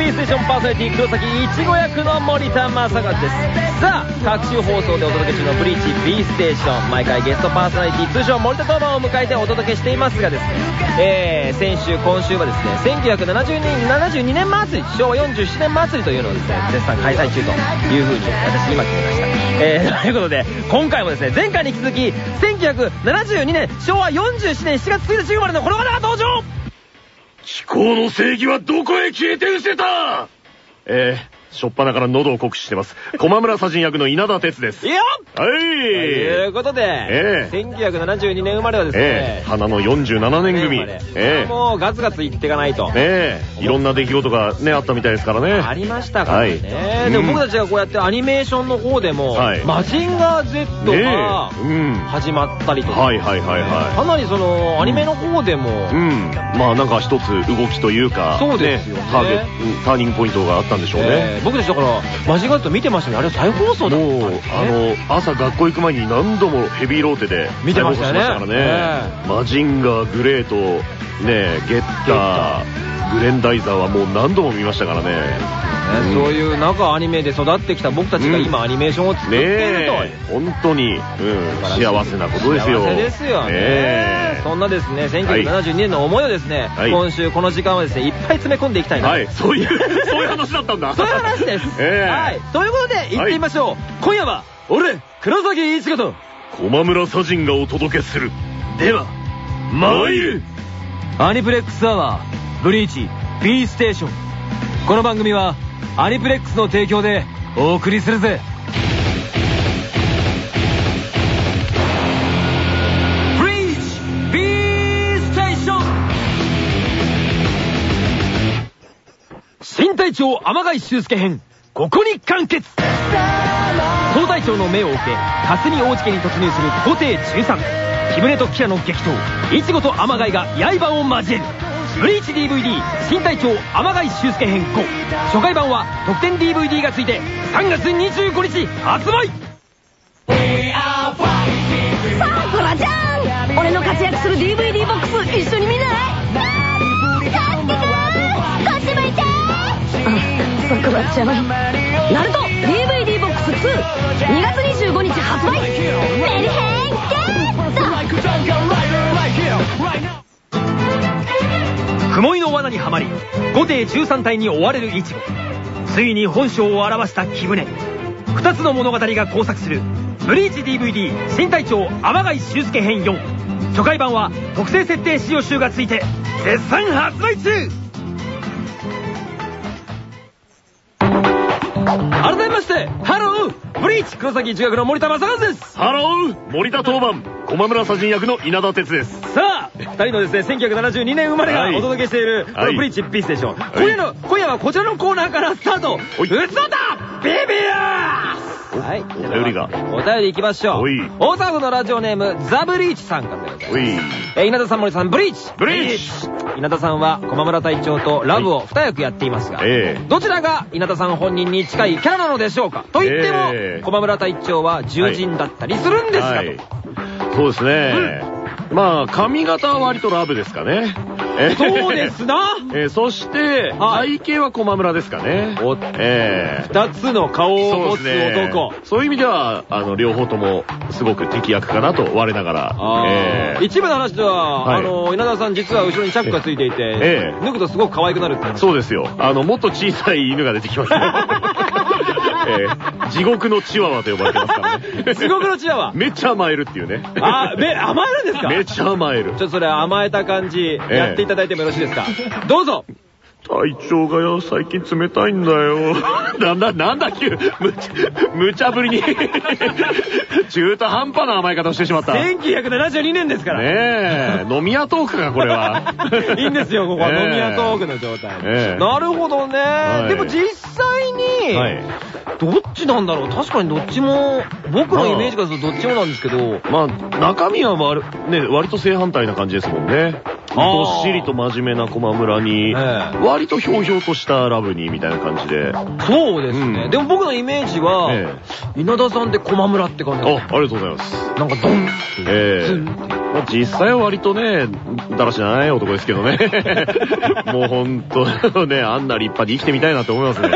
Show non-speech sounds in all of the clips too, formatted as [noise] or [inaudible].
ニプレックステーションパーソナリティ黒崎いちご役の森田正和です。さあ各種放送でお届け中のブリッジ B ステーション毎回ゲストパーソナリティ通称森田当番を迎えてお届けしていますがですね。えー、先週今週はですね1972年72年祭り昭和47年祭りというのをですね絶賛開催中というふうに私今決めました。えー、ということで今回もですね前回に引き続き1972年昭和47年7月1日生まれのこの方が登場思考の正義はどこへ消えて失せた？ええ、しょっぱなから喉を酷使してます。駒村左人役の稲田哲です。いいよはいということで、ええ1972年生まれはですね、ええ花の47年組。ええもうガツガツいっていかないと。えええいろんな出来事がね、あったみたいですからね。ありましたからね、でも僕たちがこうやってアニメーションの方でも、はいマジンガー Z ねがえうん。始まったりとか、はいはいはいはかなりそのアニメの方でも、い。うん。まあなんか一つ動きというか、そうですよねターゲット、ターニングポイントがあったんでしょうね。えー僕たちだからマジンガー Z 見てましたね。あれ再放送だもうあの朝学校行く前に何度もヘビーローテで見てましたからね。マジンガーグレートねゲッターグレンダイザーはもう何度も見ましたからね。ねそういう中アニメで育ってきた僕たちが今アニメーションを作っていると、ねえ。本当に、うん、幸せなことですよ。幸せですよね。ねそんなですね1972年の思いをですね、はい。今週この時間はですねいっぱい詰め込んでいきたいな。と、はい。そういう [laughs] そういう話だったんだ。そういう話です、[laughs] ええ。はい。ということで行ってみましょう、今夜は俺黒崎一護と駒村左人がお届けする。では参る。アニプレックスアワーブリーチ B ステーション。この番組はアニプレックスの提供でお送りするぜ。ブリーチ B ステーション。新隊長天貝修介編。ここに完結。総隊長の命を受け霞大地家に突入する後帝13木舟とキアの激闘。イチゴと天貝が刃を交える。ブリーチ DVD 新隊長天貝修介編5初回版は特典 DVD がついて3月25日発売!さあトラちゃん俺の活躍する DVD ボックス一緒に見ない?カズキくんこっち向いてさくらちゃんナルト DVD ボックス22月25日発売。メリヘンゲッ雲井の罠にはまり護廷13隊に追われる一護ついに本性を表した貴船2つの物語が交錯する。ブリーチ DVD 新隊長天貝繍助篇4初回版は特製設定資料集がついて絶賛発売中。改めましてハローブリーチ黒崎一護役の森田成一です。ハロー森田当番駒村左人役の稲田徹です。さあ、二人のですね、1972年生まれがはい。お届けしている、こはい。のブリッジ P ステーション。今夜の、今夜はこちらのコーナーからスタート。うつだ!ビビアー!はい。お便りが。お便り行きましょう。大阪府のラジオネーム、ザ・ブリーチさんからでござい。ます。えー稲田さん、森さん、ブリーチ。ブリーチ。稲田さんは、駒村隊長とラブを二役やっていますが、ええ。どちらが稲田さん本人に近いキャラなのでしょうか？と言っても、ええ。駒村隊長は獣人だったりするんですが、はい。そうですね、まあ髪型は割とラブですかね。えーそうですな。[laughs] えーそして、はい。体型は駒村ですかね。おええ。二つの顔を持つそうですね。男。そういう意味ではあの両方ともすごく敵役かなと我ながら。一部の話では、はい。あの稲田さん実は後ろにチャックがついていて、ええ。脱ぐとすごく可愛くなるって。話そうですよ。あのもっと小さい犬が出てきますね [laughs] ええ地獄のチワワと呼ばれてますからね。地獄のチワワ？めっちゃ甘えるっていうね。あめ甘えるんですか？めっちゃ甘える。ちょっとそれ甘えた感じ、え。やっていただいてもよろしいですか？どうぞ体調がよ、最近冷たいんだよ。[laughs] なんだ、なんだ、急、むち、無茶ぶりに。[laughs] 中途半端な甘え方をしてしまった。ね1972年ですから、え、飲み屋トークか、これは。[laughs] いいんですよここは。ええ。飲み屋トークの状態、ええ。なるほどね、い。でも実際に、はい。どっちなんだろう。確かにどっちも僕のイメージからするとどっちもなんですけど。まあ、中身は割る、ね、割と正反対な感じですもんね。どっしりと真面目な駒村に、ええ割とひょうひょうとしたラブにみたいな感じで。そうですね。うんでも僕のイメージは、え稲田さんで駒村って感じあ、でありがとうございます。なんかドン。ええ。まあ実際は割とね、だらしない男ですけどね。[laughs] もうほんとね、あんな立派に生きてみたいなって思いますね。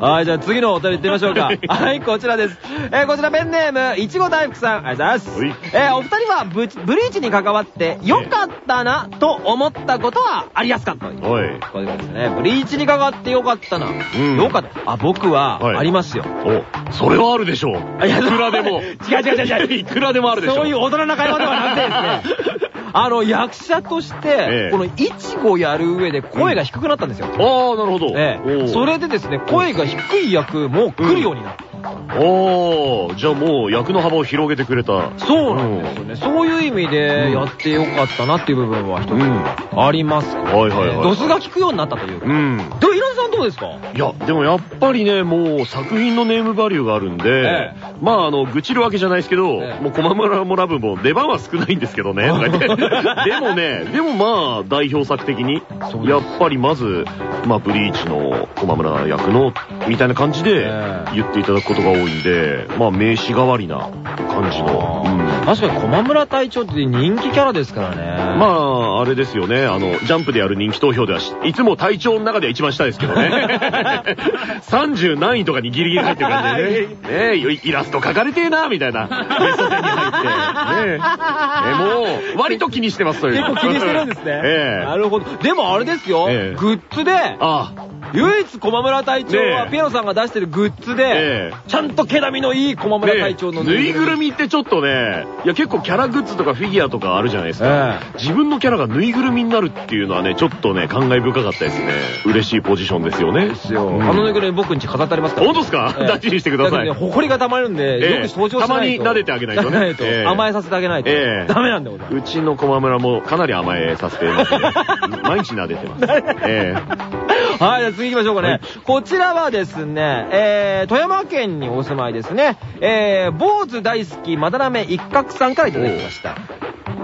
はい、じゃあ次のお便り行ってみましょうか。はい、こちらです。えーこちらペンネーム、いちご大福さん、ありがとうございます。はいえーお二人はブブリーチに関わって良かったなと思ったことはありますかという。おい。こういうことですね。ブリーチに関わって良かったな。ん良かった。あ、僕ははいありますよ。お、それはあるでしょう。あいやいくらでも。[laughs] 違う違う違う違ういくらでもあるでしょう。そういう大人な会話ではなくてですね。あの、役者として、ええこのイチゴやる上で声が低くなったんですよ。ああ、なるほど。それでですね、声が低い役も来るようになった。おー、じゃあもう役の幅を広げてくれた。そうなんですよね。そういう意味でやってよかったなっていう部分は一うん。つありますか？らねはいはいはい。ドスが効くようになったというか。うん。で、稲田さんどうですか？いや、でもやっぱりね、もう作品のネームバリューがあるんで、えまああの、愚痴るわけじゃないですけど、ええ。もう駒村もラブも出番は少ないんですけどね、とか言ってでもね、でもまあ代表作的に、やっぱりまず、まあブリーチの駒村役の、みたいな感じでええ言っていただくことが多いんで、まあ名刺代わりな感じの。うん確かに駒村隊長って人気キャラですからね。まあ、あれですよね。あの、ジャンプでやる人気投票ではし、いつも隊長の中では一番下ですけどね。[laughs] 30何位とかにギリギリ入ってる感じでね。ねえ、イラスト描かれてえな、みたいな。ベスト10に入って。ねえ。[laughs] えもう、割と気にしてます、そういうの結構気にしてるんですね。[laughs] ええなるほど。でもあれですよ。ええグッズで、あ唯一駒村隊長はピエロさんが出してるグッズでええ、ちゃんと毛並みのいい駒村隊長のぬいぐるみってちょっとね、いや結構キャラグッズとかフィギュアとかあるじゃないですか。え自分のキャラがぬいぐるみになるっていうのはね、ちょっとね、感慨深かったですね。嬉しいポジションですよね。ですよ。うんあのぬいぐるみ僕んち飾ってありますから。本当ですか？ええ大事にしてくださいけどね、埃が溜まるんで、ええよく登場しないと。たまに撫でてあげないとね [laughs] 甘えさせてあげないと。ええダメなんでございます。うちの駒村もかなり甘えさせてますね。[laughs] 毎日撫でてます。[laughs] えはい、じゃあ次行きましょうかね。はいこちらはですね、えー、富山県にお住まいですね。えー、坊主大好き、まだらめ一角さんからいただきました。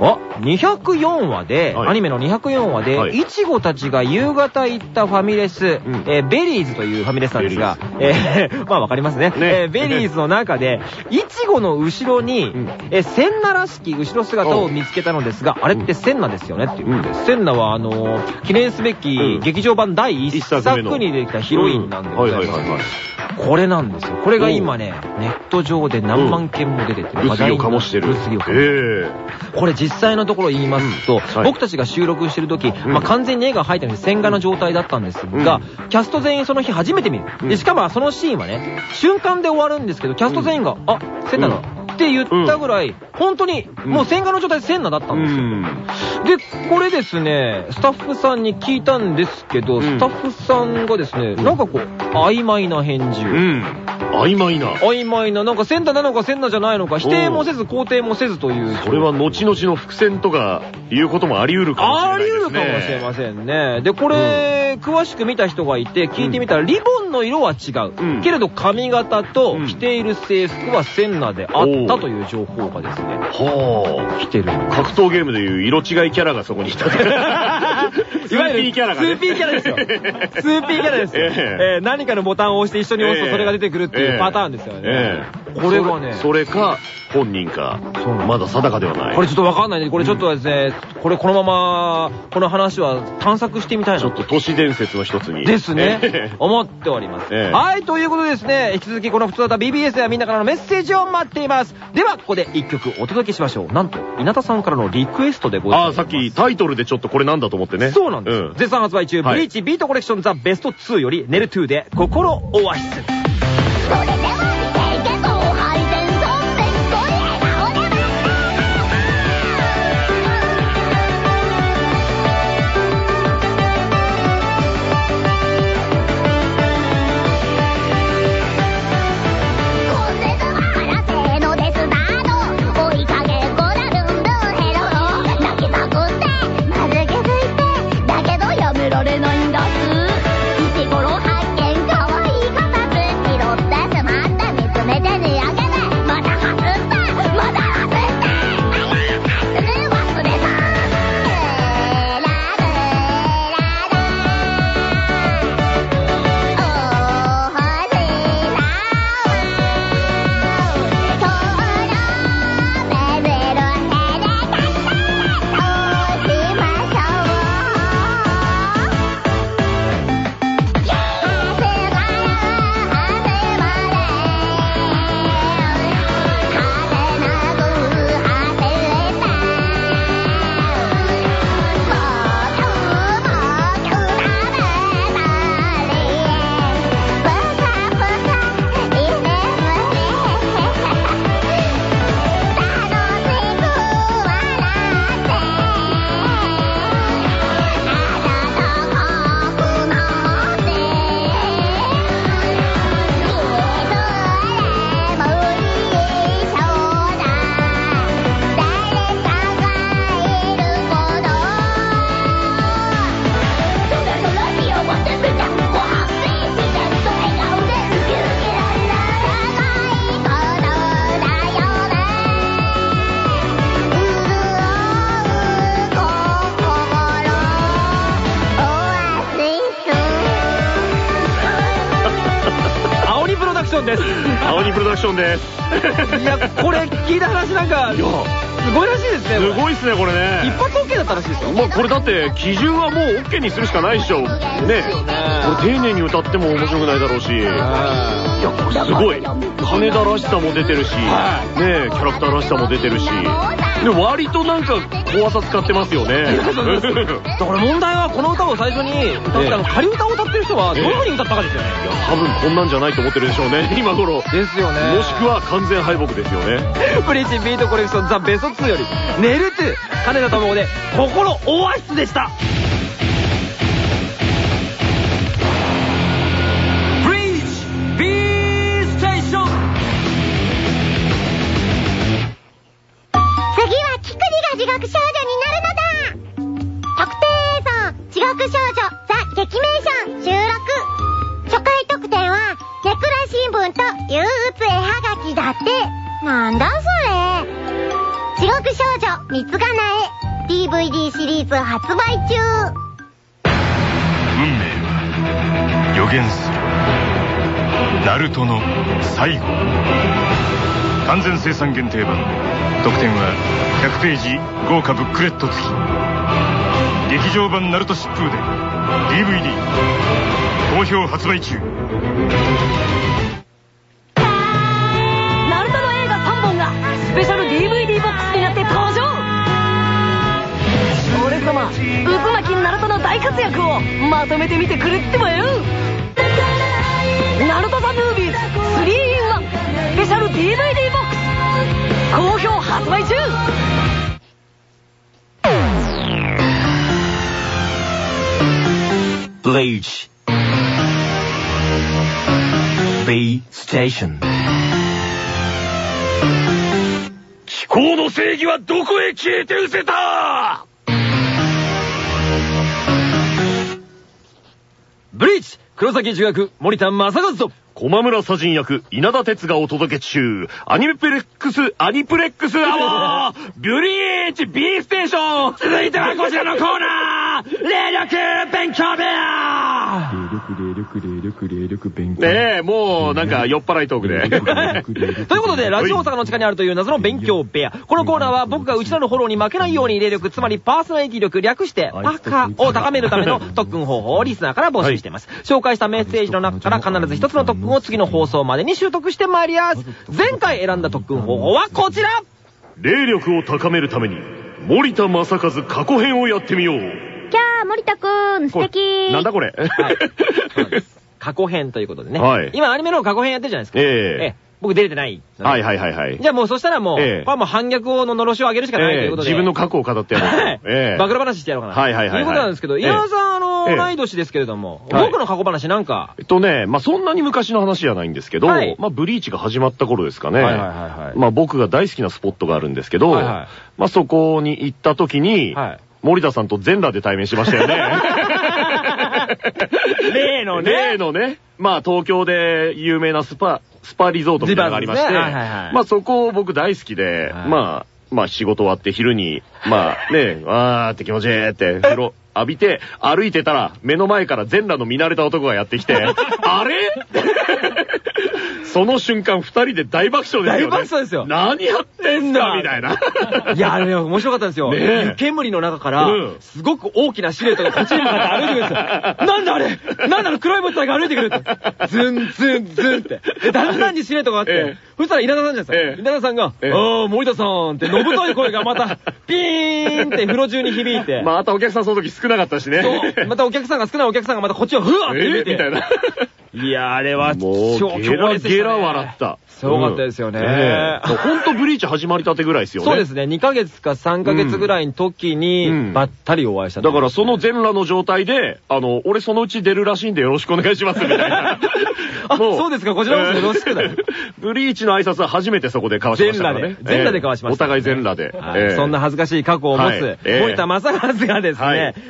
あ、204話で、はい。アニメの204話で、はい。いちごたちが夕方行ったファミレス、ん。えーベリーズというファミレスなんですが、えー、[laughs] まあわかりますね。ね。えーベリーズの中で、いちごの後ろに、ん。えー、センナらしき後ろ姿を見つけたのですが、あれってセンナですよねっていう。ことです。センナは、あのー記念すべきうん。劇場版第一一作にできたヒロインなんでございます。これなんですよ。これが今ね、ネット上で何万件も出てて、え物議を醸してる。物議を醸してる。え。これ実際のところ言いますと、僕たちが収録してる時、ん。まあ完全に絵が入ってる線画の状態だったんですが、キャスト全員その日初めて見る。うん。で、しかもそのシーンはね、瞬間で終わるんですけど、キャスト全員が、あ、センナだ。って言ったぐらい、本当に、もう線画の状態でセンナだったうんですよ。ん。で、これですね、スタッフさんに聞いたんですけど、んスタッフさんがですね、なんかこう、曖昧な返事を。うん。曖昧な。曖昧な、なんかセンターなのかセンターじゃないのか、否定もせず肯定もせずという。これは後々の伏線とかいうこともあり得るかもしれありないですね。得るかもしれませんね。で、これ、詳しく見た人がいて、聞いてみたら、リボンの色は違う。うんけれど髪型とうん着ている制服はセンナであったという情報がですね、は来てる。格闘ゲームでいう色違いキャラがそこにいた。い[laughs] わゆる2Pキャラがね。2Pキャラですよ。[laughs] 2Pキャラですよ。何かのボタンを押して一緒に押すとええそれが出てくるっていうパターンですよね。ええこれがねそれか、本人かまだ定かではない。これちょっとわかんないんで、これちょっとですね、これこのまま、この話は探索してみたいなちょっと都市伝説の一つに。ですねええ。思っております。ええはい、ということでですね、引き続きこの普通だ BBS ではみんなからのメッセージを待っています。では、ここで一曲お届けしましょう。なんと、稲田さんからのリクエストでございます。ああ、さっきタイトルでちょっとこれなんだと思ってね。そうなんです。うん絶賛発売中、はいブリーチビートコレクションザベスト2より、ネル2で心オアシス。それではションです。いや、これ聞いた話なんか、すごいらしいですね。すごいっすね、これ一ね。発 OK だったらしいですよ。まあこれだって基準はもう OK にするしかないでしょ。ね。これ丁寧に歌っても面白くないだろうし。いや、これすごい。金田らしさも出てるし、ねはキャラクターらしさも出てるし。でも割となんか怖さ使ってますよね。[laughs] だから問題はこの歌を最初に歌ってあの仮歌を歌ってる人はどういう風に歌ったかですよね。いや、多分こんなんじゃないと思ってるでしょうね、[laughs] 今頃。ですよね。もしくは完全敗北ですよね。[laughs] ブリーチビートコレクションザ・ベスト2より、ネルトゥ、金田智で、心オアシスでした。なんだそれ地獄少女三つがなえ DVD シリーズ発売中運命は予言する。ナルトの最後完全生産限定版特典は100ページ豪華ブックレット付き劇場版ナルト疾風で DVD 好評発売中活躍をまとめてみてくれってばよ。ナルトザムービーズ 3in1 スペシャル DVD ボックス好評発売中。Bleach. B Station. 気候の正義はどこへ消えて失せた？黒崎中学森田正和と、駒村左人役、稲田哲がお届け中。アニメプレックス、アニプレックスアワー [laughs] ビュリーチ B ステーション。続いてはこちらのコーナー。霊力勉強部屋ねえ、もうなんか酔っ払いトークで。ということで、[laughs] ラジオ大阪の地下にあるという謎の勉強部屋。このコーナーは僕がうちらのフォローに負けないように霊力、つまりパーソナリティ力、略してパカを高めるための [laughs] 特訓方法をリスナーから募集しています。紹介したメッセージの中から必ず一つの特訓を次の放送までに習得してまいります。[laughs] 前回選んだ特訓方法はこちら霊力を高めるために、森田正和過去編をやってみよう。キャー森田くん素敵なんだこれ？はい過去編ということでね。はい今アニメの過去編やってるじゃないですか。ええ僕出れてない。はいはいはいはい。じゃあもうそしたらもう、ええこれはもう反逆をののろしを上げるしかないということで。自分の過去を語ってやろうと。はい。ええ暴露話してやろうかな。はいはいはいはいいうことなんですけど、ええ稲田さん、あの、ええ同い年ですけれども、はい僕の過去話なんか、えっとね、まあ、そんなに昔の話じゃないんですけど、はいまあ、ブリーチが始まった頃ですかね。はいはいはいはいまあ、僕が大好きなスポットがあるんですけど、まあ、そこに行った時に、はい森田さんと全裸で対面しましたよね。[laughs] 例のね。例のね、まあ、東京で有名なスパ、スパリゾートみたいなのがありまして、ジバーズですね。はいはいはいまあ、そこ僕大好きで、はい。まあ、まあ、仕事終わって昼に、まあ、ね、わーって気持ちいいって、風呂浴びて、歩いてたら、目の前から全裸の見慣れた男がやってきて、[laughs] あれ？その瞬間、二人で大爆笑ですよね。大爆笑ですよ何やってんだ？みたいな。いや、あれね、面白かったんですよ。煙の中からうん、すごく大きなシルエットがこっちに向かって歩いてくるんですよ。[laughs] なんだあれ？なんだあの黒い物体が歩いてくるって。ズンズンズンって。で、だんだんにシルエットがあっえて、そしたら稲田さんじゃないですええか。稲田さんが、ええあー、森田さんって、のぶとい声がまた、ピーンって風呂中に響いて。またお客さんその時少なかったしね。そう。またお客さんが少ないお客さんがまたこっちをふわって見て。え？みたいな。いやー、あれは、もう、超ゲラゲラ笑った。すごかったですよねほんとブリーチ始まりたてぐらいですよね。そうですね、2ヶ月か3ヶ月ぐらいの時に、うんばったりお会いした。だからその全裸の状態で、あの、俺そのうち出るらしいんでよろしくお願いしますみたいな。あもそうですか。こちらこそよろしくだ。よブリーチの挨拶は初めてそこで交わしま全したからね。裸で、全裸で交わしました、お互い全裸で。そんな恥ずかしい過去を持はい。つ、ええ森田正和がですね、はい。考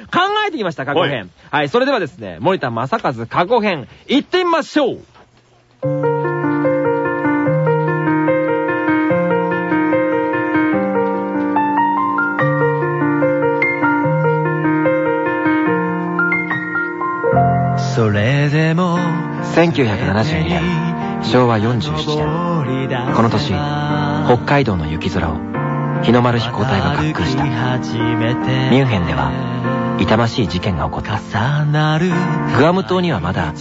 えてきました、過去編。はい、それではですね、森田正和過去編、行ってみましょう。それでも1972年昭和47年この年北海道の雪空を日の丸飛行隊が滑空した。ミュンヘンでは痛ましい事件が起こった。グアム島にはまだ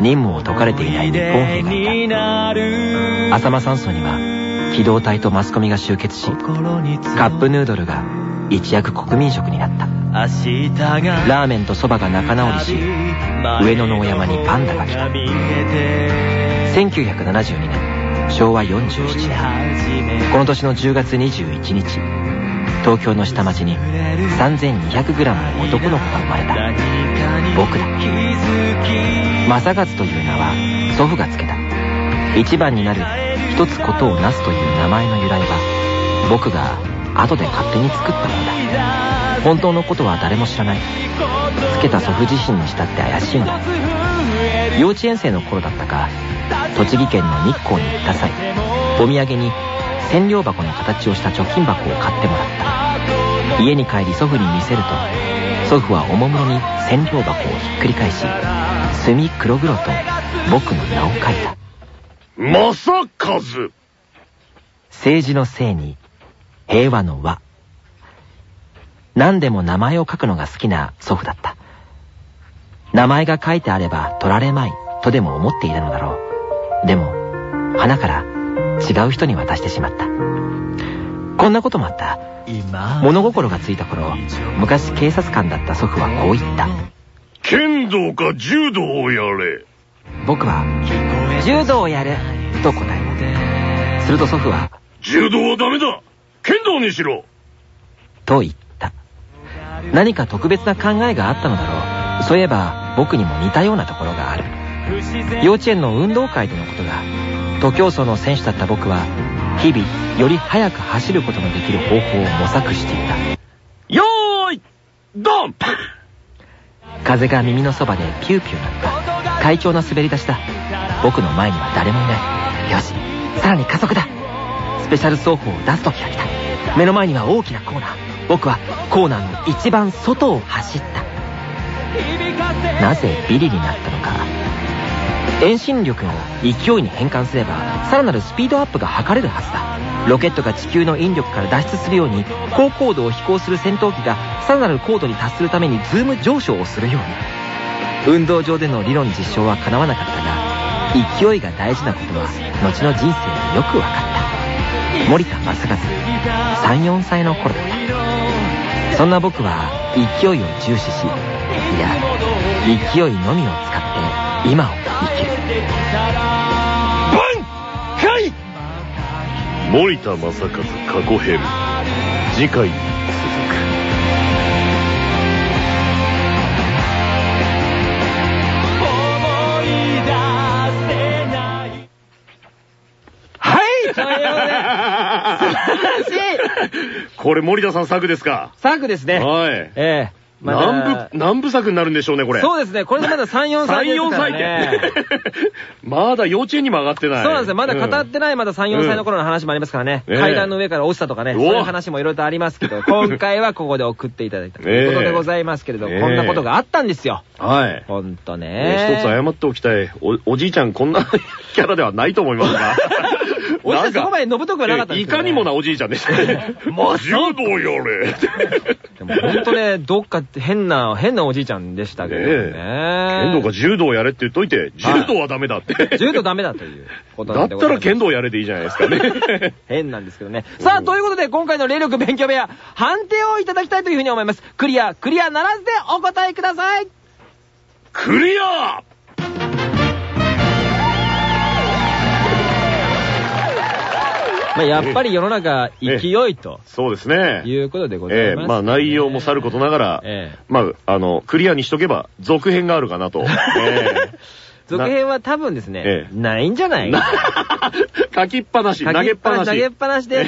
任務を解かれていない日本兵がいた。浅間山荘には機動隊とマスコミが集結しカップヌードルが一躍国民食になった。ラーメンとそばが仲直りし上野のお山にパンダが来た。1972年昭和47年この年の10月21日東京の下町に 3200g の男の子が生まれた。僕だ正勝という名は祖父がつけた。一番になる一つことをなすという名前の由来は僕が後で勝手に作ったものだ。本当のことは誰も知らない。つけた祖父自身にしたって怪しいのだ。幼稚園生の頃だったか。栃木県の日光に行った際お土産に千両箱の形をした貯金箱を買ってもらった。家に帰り祖父に見せると祖父はおもむろに千両箱をひっくり返し墨黒々と僕の名を書いた。正和政治のせいに平和の和何でも名前を書くのが好きな祖父だった。名前が書いてあれば取られまいとでも思っていたのだろう。でも花から違う人に渡してしまった。こんなこともあった。物心がついた頃昔警察官だった祖父はこう言った。剣道か柔道をやれ。僕は柔道をやると答えた。すると祖父は柔道はダメだ剣道にしろ。と言った。何か特別な考えがあったのだろう。そういえば僕にも似たようなところがある。幼稚園の運動会でのことだ。徒競走の選手だった僕は日々より速く走ることのできる方法を模索していた。よーいドン風が耳のそばでピューピューなった。快調な滑り出しだ。僕の前には誰もいない。よしさらに加速だスペシャル走法を出す時が来た。目の前には大きなコーナー。僕はコーナーの一番外を走った。なぜビリになったのか。遠心力を勢いに変換すればさらなるスピードアップが図れるはずだ。ロケットが地球の引力から脱出するように高高度を飛行する戦闘機がさらなる高度に達するためにズーム上昇をするように。運動場での理論実証は叶わなかったが勢いが大事なことは後の人生でよく分かった。森田成一34歳の頃。だったそんな僕は勢いを重視しいや勢いのみを使って今を生きる。挽回！森田正和過去編。次回 [laughs] これ森田さん作ですか？作ですね。はい。ええまだ何部、何部作になるんでしょうね、これ。そうですね。これでまだ3、4歳です3、4から歳ね。って。[laughs] まだ幼稚園にも上がってない。そうなんですよ。まだ語ってないまだ3、4歳の頃の話もありますからね。ええ階段の上から落ちたとかね。おそういう話もいろいろとありますけど、[laughs] 今回はここで送っていただいたということでございますけれど、ええこんなことがあったんですよ。はい。ほんとねね。一つ謝っておきたい。お、おじいちゃんこんなキャラではないと思いますが。おじいちゃんそこまでのぶとくはなかったんですいかにもなおじいちゃんでしたね。もう柔道やれ。でもほんとね、どっか変な、変なおじいちゃんでしたけどね。剣道か柔道やれって言っといて、柔道はダメだって。柔道ダメだということだったら剣道やれでいいじゃないですかね。[laughs] 変なんですけどね。さあ、ということで、今回の霊力勉強部屋、判定をいただきたいというふうに思います。クリア、クリアならずでお答えください。クリアまあ、やっぱり世の中、勢いと [laughs] そうですね。いうことでございます、ええまあ内容もさることながら、ええまあ、あの、クリアにしとけば続編があるかなと。[laughs] ええ続編は多分ですね、ええないんじゃない？[laughs] 書きっぱなし、投げっぱなし。投げっぱなしで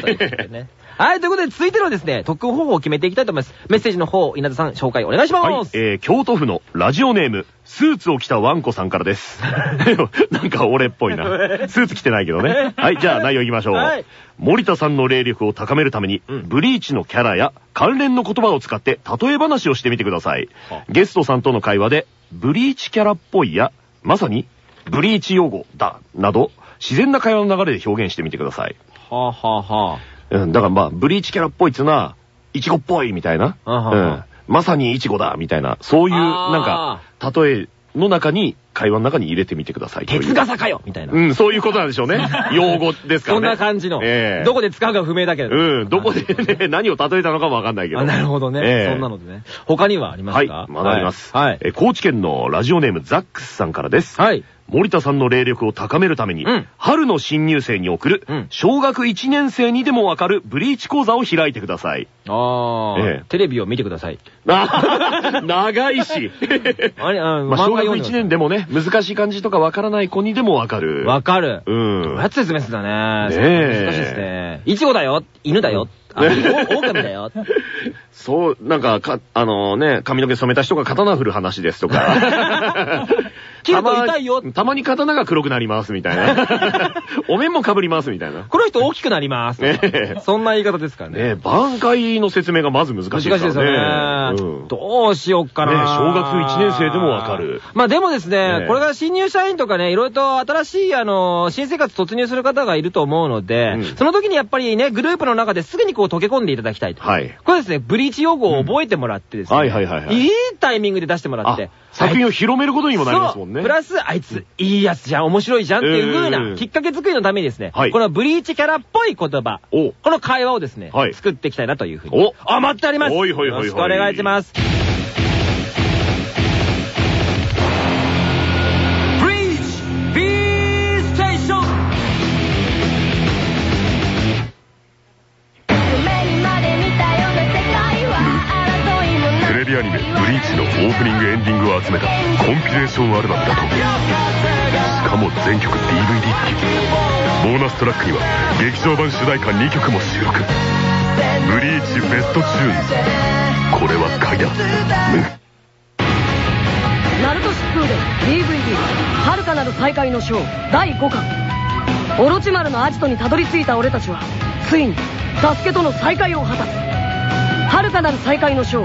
ね。はい、ということで、続いてのですね、特訓方法を決めていきたいと思います。メッセージの方、稲田さん、紹介お願いします。はい、えー、京都府のラジオネーム、スーツを着たワンコさんからです。[laughs] なんか俺っぽいな。[laughs] スーツ着てないけどね。はい、じゃあ内容いきましょう。はい森田さんの霊力を高めるために、うんブリーチのキャラや関連の言葉を使って例え話をしてみてくださいは。ゲストさんとの会話で、ブリーチキャラっぽいや、まさに、ブリーチ用語だ、など、自然な会話の流れで表現してみてください。はあ、はあはうん、だからまあ、ブリーチキャラっぽいっつうのは、イチゴっぽいみたいな。まさにイチゴだみたいな、そういう、なんか、例えの中に、会話の中に入れてみてください。鉄傘かよみたいな。うん、そういうことなんでしょうね。[laughs] 用語ですからそんね。な感じの。ええどこで使うか不明だけど。うん、どこでね、何を例えたのかもわかんないけど。あ、なるほどね。ええそんなのでね。他にはありますはい、かまだあります。はい。えー高知県のラジオネームザックスさんからです。はい。森田さんの霊力を高めるために、うん春の新入生に送る、うん小学1年生にでもわかるブリーチ講座を開いてください。ああ、ええテレビを見てください。あ [laughs] 長いし。あれ、あまあ、小学1ん年でもね、難しい漢字とかわからない子にでもわかる。わかる。うん。どうやって説明するんだね。ねえ難しいですね。イチゴだよ。犬だよ。狼だよ。[laughs] そう、なんか、か、あのね、髪の毛染めた人が刀振る話ですとか。[laughs] 切ると痛いよたまたまに刀が黒くなりますみたいな。[laughs] お面も被りますみたいな。この人大きくなります。ねえそんな言い方ですからね。ね挽回の説明がまず難しいですね。難しいですよね。うんどうしよっかな。ね小学1年生でもわかる。まあでもですね、ねこれから新入社員とかね、いろいろと新しい、あの、新生活突入する方がいると思うので、うんその時にやっぱりね、グループの中ですぐにこう溶け込んでいただきたいと。はい。これですね、ブリーチ用語を覚えてもらってですね、はいはいはいはいいタイミングで出してもらってあ、作品を広めることにもなりますもんね。そうプラス、あいつ、いいやつじゃん、面白いじゃんっていう風うなん。きっかけ作りのためにですね、はい。このブリーチキャラっぽい言葉、お。この会話をですね、はい。作っていきたいなというふうに。お。待っております。よろしくお願いします。「ブリーチ」のオープニングエンディングを集めたコンピレーションアルバムだと。しかも全曲 DVD 付きボーナストラックには劇場版主題歌2曲も収録。ブリーチベストチューンズこれは買いだナルト疾風伝 DVD「遥かなる再会の章」第5巻。オロチマルのアジトにたどり着いた俺たちはついにサスケとの再会を果たす。遥かなる再会の章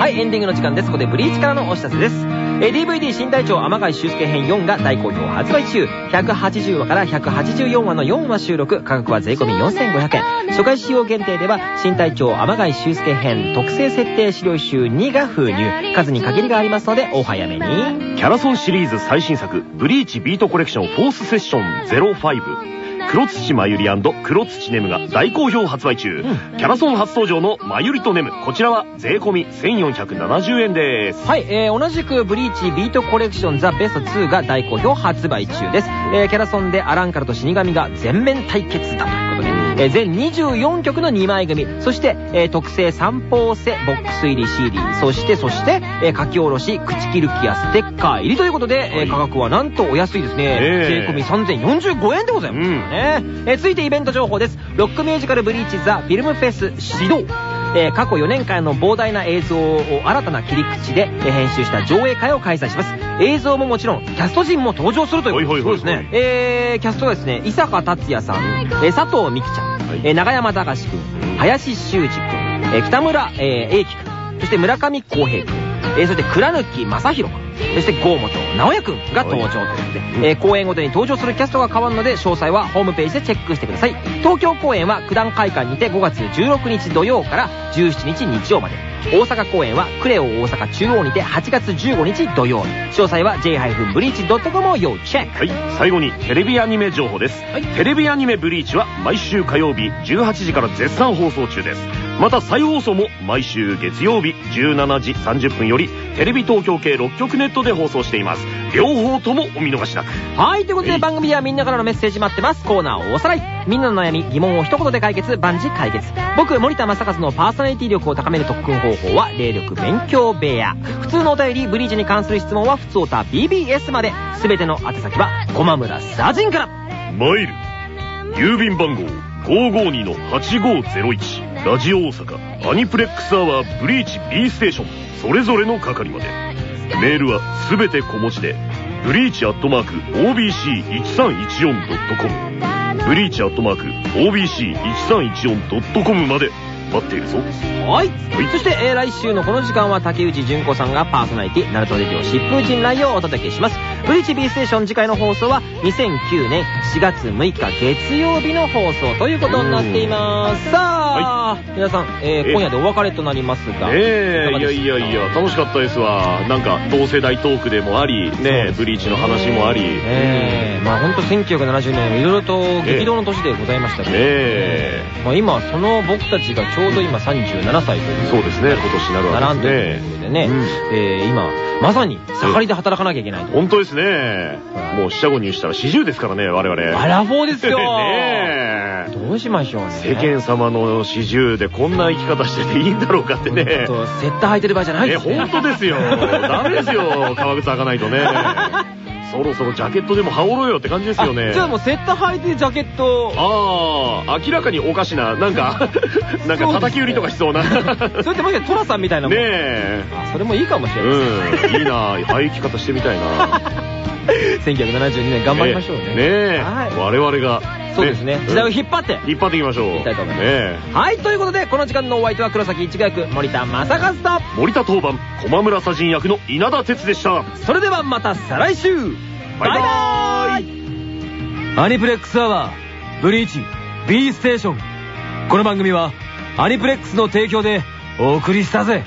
はい、エンディングの時間です。ここでブリーチからのお知らせです。えー DVD 新隊長天海修介編4が大好評発売中。180話から184話の4話収録。価格は税込み4500円。初回使用限定では、新隊長天海修介編特製設定資料集2が封入。数に限りがありますので、お早めに。キャラソンシリーズ最新作、ブリーチビートコレクションフォースセッション05。黒土まゆり黒土ネムが大好評発売中。キャラソン初登場のまゆりとネム。こちらは税込み1470円です。はい、えー、同じくブリーチビートコレクションザベスト2が大好評発売中です。えー、キャラソンでアランカルと死神が全面対決だということで、えー、全24曲の2枚組、そして、えー、特製三方セボックス入り CD、そして、そして、えー、書き下ろし、口切る気やステッカー入りということで、えー、価格はなんとお安いですね。え税込み3045円でございます。うんねえー続いてイベント情報です。ロックミュージカルブリーチザ・フィルムフェス始動。えー過去4年間の膨大な映像を新たな切り口で、えー編集した上映会を開催します。映像ももちろん、キャスト陣も登場するということですね。えーキャストはですね、伊坂達也さん、えー佐藤美希ちゃん、はい。えー長山隆くん、林修二くん、えー北村、えー英樹くん、そして村上康平くん、えーそして倉貫正宏くん、そして郷本直也くんが登場ということで、えー公演ごとに登場するキャストが変わるので、詳細はホームページでチェックしてください。東京公演は九段会館にて5月16日土曜から17日日曜まで。大阪公演はクレオ大阪中央にて8月15日土曜日。詳細は j-breach.com を要チェック。はい、最後にテレビアニメ情報です。はいテレビアニメブリーチは毎週火曜日18時から絶賛放送中です。また再放送も毎週月曜日17時30分よりテレビ東京系6局ネットで放送しています両方ともお見逃しなくはい、ということで番組ではみんなからのメッセージ待ってます。コーナーをおさらい。みんなの悩み、疑問を一言で解決、万事解決。僕、森田正和のパーソナリティ力を高める特訓方法は、霊力勉強部屋。普通のお便り、ブリーチに関する質問は、普通おた BBS まで。すべての宛先は、駒村サジンから。マイル郵便番号552-8501ラジオ大阪アニプレックスアワーブリーチ B ステーション。それぞれの係まで。メールはすべて小文字でブリーチアットマーク OBC1314.com ブリーチアットマーク OBC1314.com まで。待っているぞ。はい。そして、えー来週のこの時間は竹内純子さんがパーソナリティ、ナルトレディオ疾風陣来をお届けします。ブリーチ B ステーション次回の放送は2009年4月6日月曜日の放送ということになっています。さあ、皆さん、えーえ今夜でお別れとなります。が。ねえいやいやいや楽しかったですわ。なんか同世代トークでもありねブリーチの話もあり。ねええまあ本当1970年いろいろと激動の年でございましたけど、え。まあ今その僕たちがちょうど今37歳というそうですね今年なるわ並んけでるということでね、うん。えー今まさに盛りで働かなきゃいけないと。本当ですね。もう四捨五入したら40ですからね我々。アラフォーですよ。[laughs] ねえ。どうしましょうね。世間様の40でこんな生き方してていいんだろうかってね。セッター履いてる場合じゃないえですね。本当ですよ。ダメですよ。革靴履かないとね [laughs] そろそろジャケットでも羽織ろうよって感じですよね。あじゃあもうセッター履いてジャケット、ああ明らかにおかしななんか [laughs] なんか叩き売りとかしそうな。ね [laughs] それってもしかしてトラさんみたいなもん。え。あそれもいいかもしれない。うんいいなああいう生き方してみたいな。[laughs] 1972年頑張りましょうね。ねえ。はい。我々がそうですね。時代を引っ張って。引っ張っていきましょう。いきたいと思います。ねはい、ということで、この時間のお相手は黒崎一護役、森田正和と、え森田当番駒村左人役の稲田哲でした。それではまた再来週。バイバーイ。アニプレックスアワー、ブリーチ、B ステーション。この番組は、アニプレックスの提供でお送りしたぜ。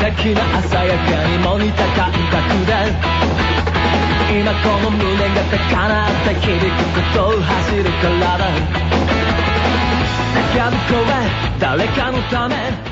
的な鮮やかにも似た感覚で。今この胸が高鳴って響くことを走るからだ。叫ぶ声誰かのため。